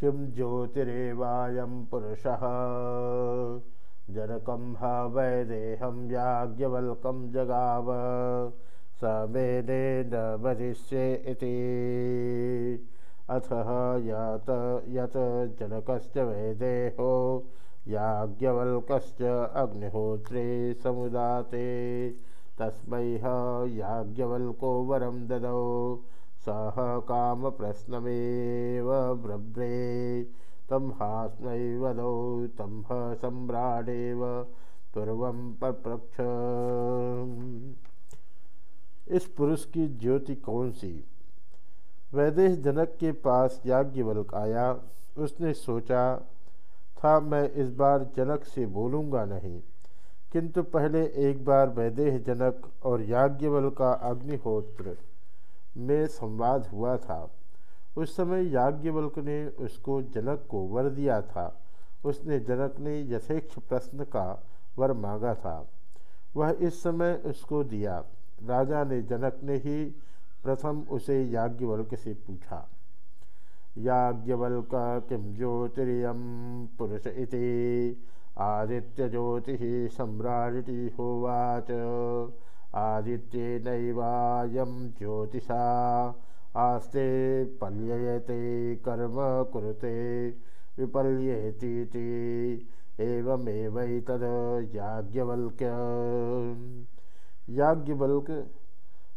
किं ज्योतिरेवायं पुरुषः? जनकं ह वैदेहं याज्ञवल्कं जगाव। स मेनेन वदिष्ये इति। अथ यत यत जनकस्य वैदेहो, याज्ञवल्कश्च अग्निहोत्रे समुदाते। तस्मै ह याज्ञवल्को वरं ददौ। सह कामप्रश्नमेव ब्रभ्रे तम हास्मै वदौ तम सम्राडेव पूर्व पप्रक्ष इस पुरुष की ज्योति कौन सी? वैदेश जनक के पास याज्ञवल्क आया। उसने सोचा, था, मैं इस बार जनक से बोलूँगा नहीं। किंतु पहले एक बार वैदेह जनक और याज्ञवल का अग्निहोत्र में संवाद हुआ था। उस समय याज्ञवल्क ने उसको जनक को वर दिया था। उसने जनक ने यथेक्ष प्रश्न का वर मांगा था। वह इस समय उसको दिया। राजा ने जनक ने ही प्रथम उसे याज्ञवल्क से पूछा। याज्ञवल्क किम ज्योतिरियम पुरुष इति? आदित्य ज्योति सम्राटी होवाच। आदित्य नैवायम ज्योतिषा, आस्ते पल्ययते कर्म कुरुते, विपल्येती एवमेवैतद याज्ञवल्क्य। याज्ञवल्क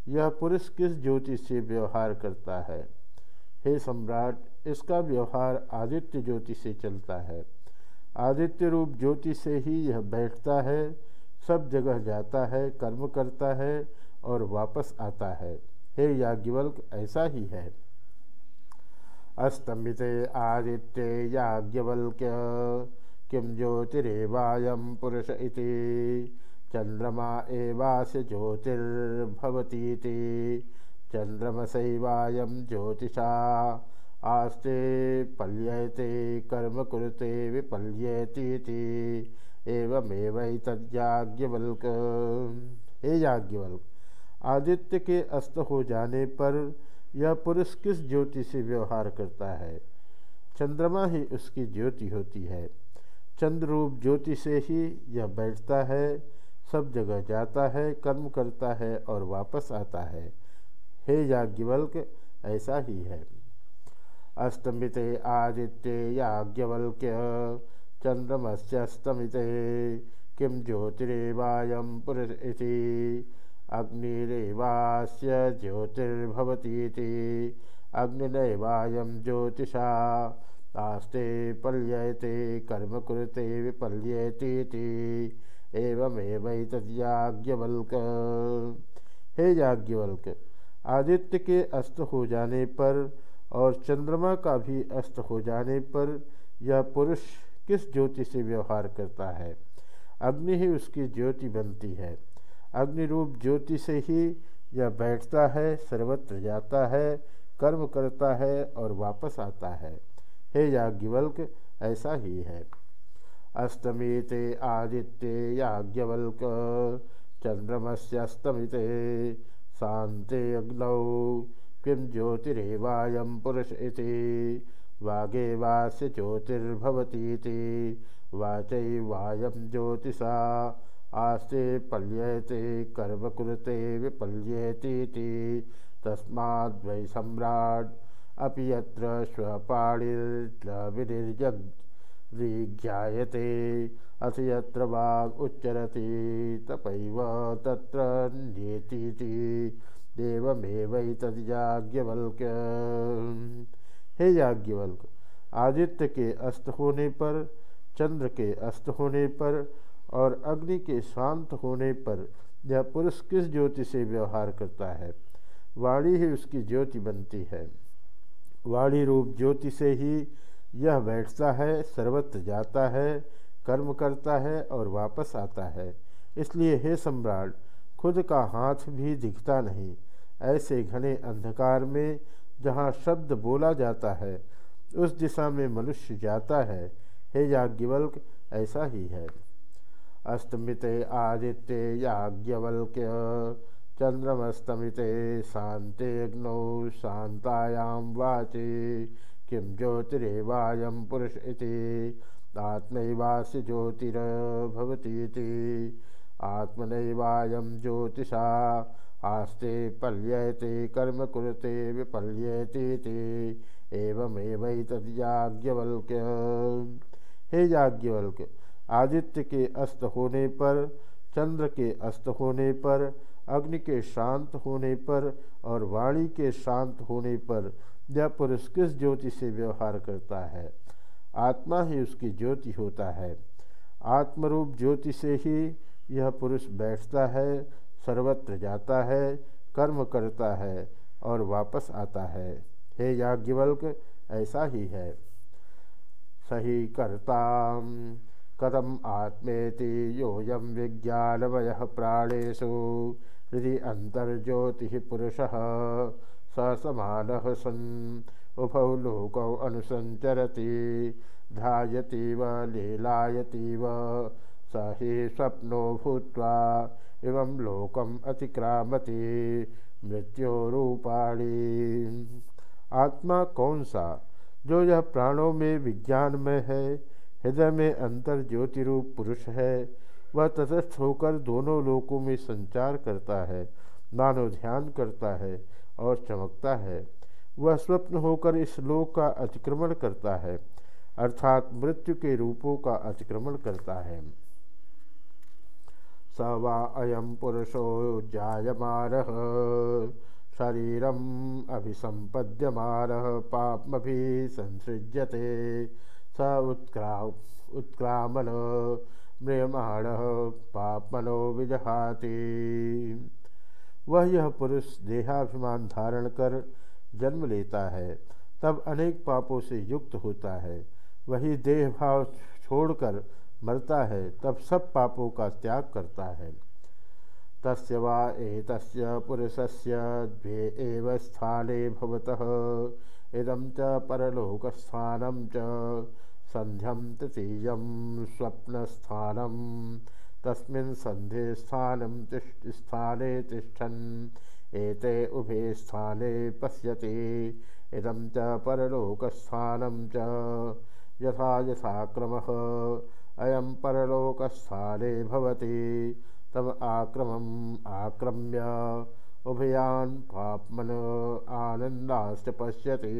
यह पुरुष किस ज्योति से व्यवहार करता है? हे सम्राट, इसका व्यवहार आदित्य ज्योति से चलता है। आदित्य रूप ज्योति से ही यह बैठता है सब जगह जाता है, कर्म करता है और वापस आता है। हे याज्ञवल्क, ऐसा ही है। अस्तमिते आदित्य याज्ञवल्क्य किम ज्योतिरेवायम पुरुष इति। चंद्रमा एवास्य ज्योतिर्भवतीति। चंद्रमसैवायम ज्योतिषा। आस्ते पल्यते, कर्म कुरुते विपल्यतीति। एवमेव तज्ञवल्क हे याज्ञवल्क, आदित्य के अस्त हो जाने पर यह पुरुष किस ज्योति से व्यवहार करता है? चंद्रमा ही उसकी ज्योति होती है। चंद्रूप ज्योति से ही यह बैठता है, सब जगह जाता है, कर्म करता है और वापस आता है। हे याज्ञवल्क, ऐसा ही है। अस्तमित आदित्य याज्ञवल्क्य। चंद्रमस्यस्तमिते किं ज्योतिरेवायं पुरुष इति। अग्निरेवास्य ज्योतिर्भवतीति। ज्योतिषा आस्ते पल्यते, कर्म कुरुते विपल्यतीति। एवमेवैतद्याज्ञवल्क। हे याज्ञवल्क, आदित्य के अस्त हो जाने पर और चंद्रमा का भी अस्त हो जाने पर यह पुरुष किस ज्योति से व्यवहार करता है? अग्नि ही उसकी ज्योति बनती है। अग्नि रूप ज्योति से ही यह बैठता है, सर्वत्र जाता है, कर्म करता है और वापस आता है। हे याज्ञवल्क, ऐसा ही है। अस्तमीते आदित्य याज्ञवल्क, चंद्रमस्यस्तमिते शांते अग्नौ किम ज्योतिरेवायम पुरुष इति। वागे वास्य ज्योतिर्भवतीति। वाचै वायम ज्योतिषा। आस्ते पल्यते कर्म कुरुते विपल्येतीति। तस्माद्वै सम्राट्, अपि यत्र स्वपाणिर्विनिर्यज्ञायते अथ तपैव तत्र न्येतीति। देवमेवैतद्याज्ञवल्क्य। हे याज्ञवल्क, आदित्य के अस्त होने पर, चंद्र के अस्त होने पर और अग्नि के शांत होने पर यह पुरुष किस ज्योति से व्यवहार करता है? वाणी ही उसकी ज्योति बनती है। वाणी रूप ज्योति से ही यह बैठता है, सर्वत्र जाता है, कर्म करता है और वापस आता है। इसलिए हे सम्राट, खुद का हाथ भी दिखता नहीं। ऐसे घने अंधकार में जहाँ शब्द बोला जाता है, उस दिशा में मनुष्य जाता है। हे याज्ञवल्क, ऐसा ही है। अस्तमित आदित्य चंद्रमस्तमिते शांते अग्नौ शांतायां वाचे किम ज्योतिरेवायम पुरुष इति, आत्मैवास्य ज्योतिरभवतीति आत्मनैवायम ज्योतिषा आस्ते पल्यते, कर्म कुरते, विपल्यते एवमेवैतद्याज्ञवल्क्य। हे याज्ञवल्क्य, आदित्य के अस्त होने पर, चंद्र के अस्त होने पर, अग्नि के शांत होने पर और वाणी के शांत होने पर, यह पुरुष किस ज्योति से व्यवहार करता है? आत्मा ही उसकी ज्योति होता है। आत्मरूप ज्योति से ही यह पुरुष बैठता है सर्वत्र जाता है, कर्म करता है और वापस आता है। हे याज्ञवल्क, ऐसा ही है। सही करता कथम आत्मेति योयम विज्ञानमय प्राणेशु यदि अंतर्ज्योति पुरुष, स समान सन्। उभौ लोकौ अनुसंचरति ध्यायती व लीलायती व स ही स्वप्नो भूत्वा एवं लोकम अतिक्रामति। मृत्योरूपाणी। आत्मा कौन सा? जो यह प्राणों में विज्ञान में है, हृदय में अंतर ज्योतिरूप पुरुष है, वह तटस्थ होकर दोनों लोकों में संचार करता है मानो ध्यान करता है और चमकता है। वह स्वप्न होकर इस लोक का अतिक्रमण करता है, अर्थात मृत्यु के रूपों का अतिक्रमण करता है। स वा अयम पुरुषो जायमार शरीरम अभिसंपद्यमार पापमभि संसृज्यते। स उत्क्रा उत्क्रामन पापमनो विजहाति। वह यह पुरुष देहाभिमान धारण कर जन्म लेता है, तब अनेक पापों से युक्त होता है। वही देह भाव छोड़कर मरता है, तब सब पापों का त्याग करता है। तस्य वा एतस्य पुरुषस्य द्वे एव स्थाने भवतः। इदं च परलोकस्थानं च सन्ध्यं तृतीयं स्वप्नस्थानं। तस्मिन् सन्धे स्थानं तिष्ठ, स्थाने तिष्ठन्, एते उभे स्थाने पश्यति। इदं च परलोकस्थानं च। यथा यथाक्रमः अयम परलोकस्थाने भवति। तम आक्रमम् आक्रम्य उभयान पापमन आनन्दाश्च पश्यति।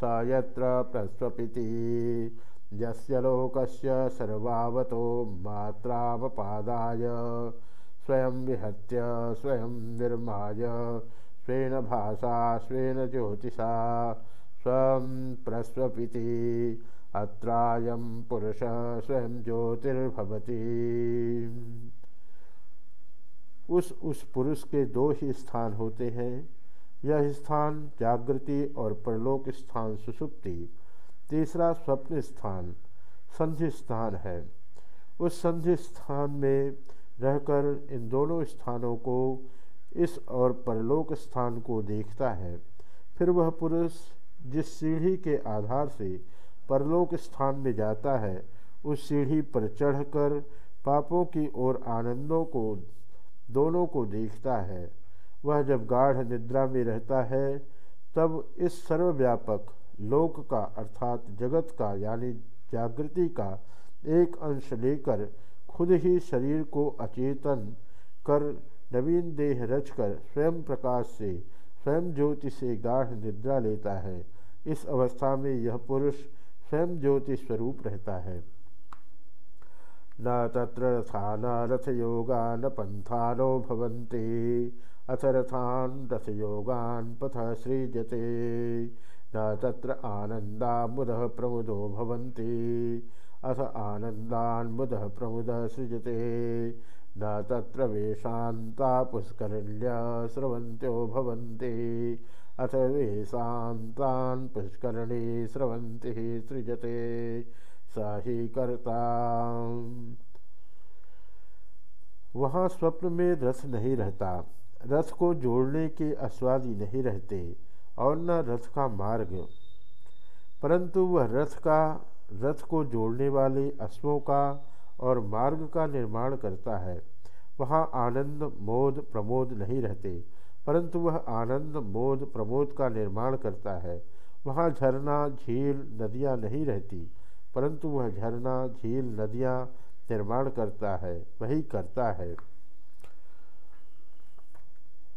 स यत्र प्रस्वपिति। यस्य लोकस्य सर्वावतो मात्रावपादाय स्वयं विहत्य स्वयं निर्माय स्वेन भाषा स्वेन ज्योतिषा स्वं प्रस्वपिति अत्रायम पुरुष स्वयं ज्योतिर्भवती। उस उस पुरुष के दो ही स्थान होते हैं। यह स्थान जागृति और परलोक स्थान सुसुप्ति। तीसरा स्वप्न स्थान, संधि स्थान है। उस संधि स्थान में रहकर इन दोनों स्थानों को इस और परलोक स्थान को देखता है। फिर वह पुरुष जिस सीढ़ी के आधार से परलोक स्थान में जाता है, उस सीढ़ी पर चढ़कर पापों की ओर आनंदों को, दोनों को देखता है। वह जब गाढ़ निद्रा में रहता है, तब इस सर्वव्यापक लोक का, अर्थात जगत का, यानी जागृति का एक अंश लेकर खुद ही शरीर को अचेतन कर नवीन देह रचकर स्वयं प्रकाश से, स्वयं ज्योति से गाढ़ निद्रा लेता है। इस अवस्था में यह पुरुष स्वयं ज्योति स्वरूप रहता है। न तत्र रथान रथयोगा न पंथानो भवन्ति अथ रथान रथयोगान पथ सृजते। न तत्र आनंदा मुद प्रमुदो भवन्ति, अथ आनन्दान् मुदः प्रमुदः सृजते। न तत्र वेशान्ता पुष्करण्य स्रवन्त्यो भवन्ति अथ वेशान्तान् पुष्करणी स्रवन्ति सृजते। स ही करता वहाँ स्वप्न में रथ नहीं रहता। रथ को जोड़ने के अस्वादी नहीं रहते और न रथ का मार्ग। परंतु वह रथ का रथ को जोड़ने वाले अश्वों का और मार्ग का निर्माण करता है। वहाँ आनंद, मोद, प्रमोद नहीं रहते। परंतु वह आनंद बोध प्रमोद का निर्माण करता है। वहाँ झरना, झील, नदियाँ नहीं रहती, परंतु वह झरना, झील, नदियाँ निर्माण करता है, वही करता है।